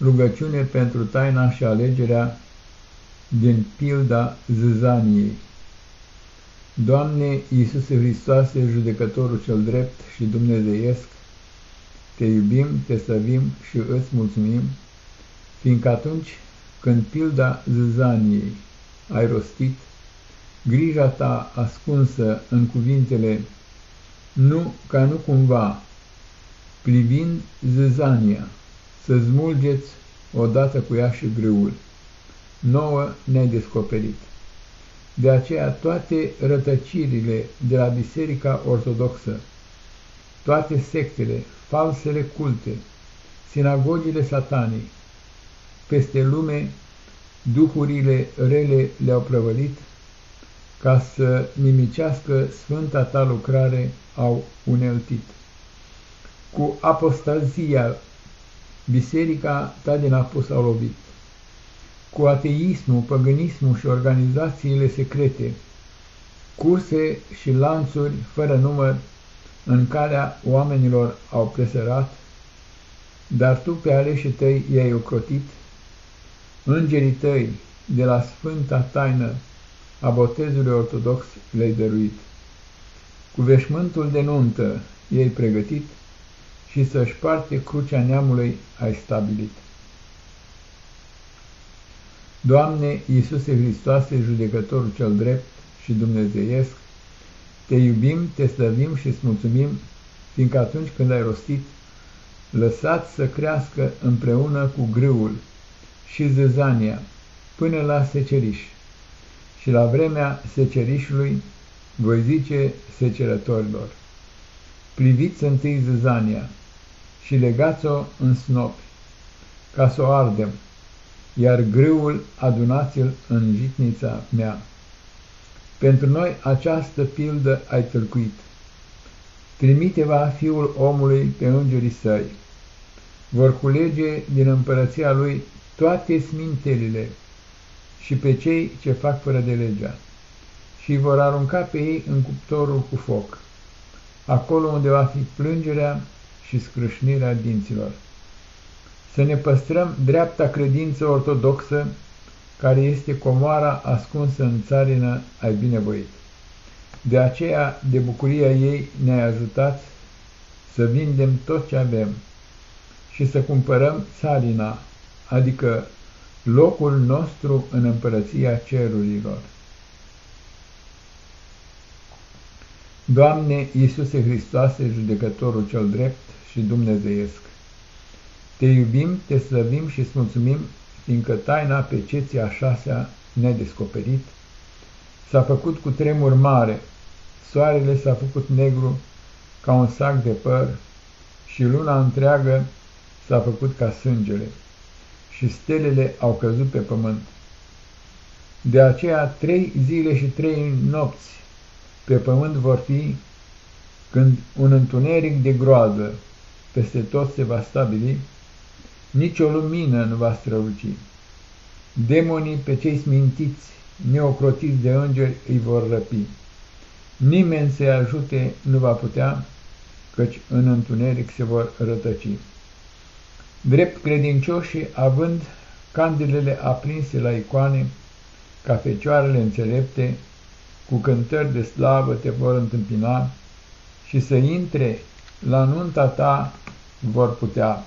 Rugăciune pentru taina și alegerea din pilda zâzaniei. Doamne Iisuse Hristoase, judecătorul cel drept și dumnezeiesc, te iubim, te slăvim și îți mulțumim, fiindcă atunci când pilda zâzaniei ai rostit, grija ta ascunsă în cuvintele nu ca nu cumva, privind zâzania, să smulgeți odată cu ea și grâul. Nouă ne-ai descoperit. De aceea toate rătăcirile de la Biserica Ortodoxă, toate sectele, falsele culte, sinagogile satanii, peste lume duhurile rele le-au prăvălit, ca să nimicească sfânta ta lucrare au uneltit. Cu apostazia biserica ta din apus au lovit. Cu ateismul, păgânismul și organizațiile secrete, curse și lanțuri fără număr în calea oamenilor au presărat, dar tu pe aleșii tăi i-ai ocrotit, îngerii tăi de la sfânta taină a botezului ortodox le-ai dăruit. Cu veșmântul de nuntă ei pregătit și să-și parte crucea neamului ai stabilit. Doamne Iisuse Hristoase, judecătorul cel drept și dumnezeiesc, te iubim, te slăvim și îți mulțumim, fiindcă atunci când ai rostit, lăsați să crească împreună cu grâul și zăzania până la seceriș. Și la vremea secerișului voi zice secerătorilor, priviți întâi zăzania și legați-o în snopi, ca să o ardem, iar grâul adunați-l în jitnița mea. Pentru noi această pildă ai tâlcuit. Trimite-va fiul omului pe îngerii săi. Vor culege din împărăția lui toate smintelile și pe cei ce fac fără de legea și vor arunca pe ei în cuptorul cu foc, acolo unde va fi plângerea și scrâșnirea dinților. Să ne păstrăm dreapta credință ortodoxă, care este comoara ascunsă în țarină ai binevoit. De aceea, de bucuria ei, ne-ai ajutat să vindem tot ce avem și să cumpărăm țarina, adică locul nostru în împărăția cerurilor. Doamne Iisuse Hristoase, judecătorul cel drept și dumnezeiesc, Te iubim, Te slăvim și îți mulțumim, fiindcă taina pe ceții a șasea nedescoperit, s-a făcut cu tremur mare, soarele s-a făcut negru ca un sac de păr și luna întreagă s-a făcut ca sângele și stelele au căzut pe pământ. De aceea trei zile și trei nopți pe pământ vor fi când un întuneric de groază peste tot se va stabili, nici o lumină nu va străluci. Demonii pe cei smintiți, neocrotiți de îngeri, îi vor răpi. Nimeni să-i ajute nu va putea, căci în întuneric se vor rătăci. Drept credincioșii, având candelele aprinse la icoane, ca fecioarele înțelepte, cu cântări de slavă te vor întâmpina și să intre la nunta ta vor putea.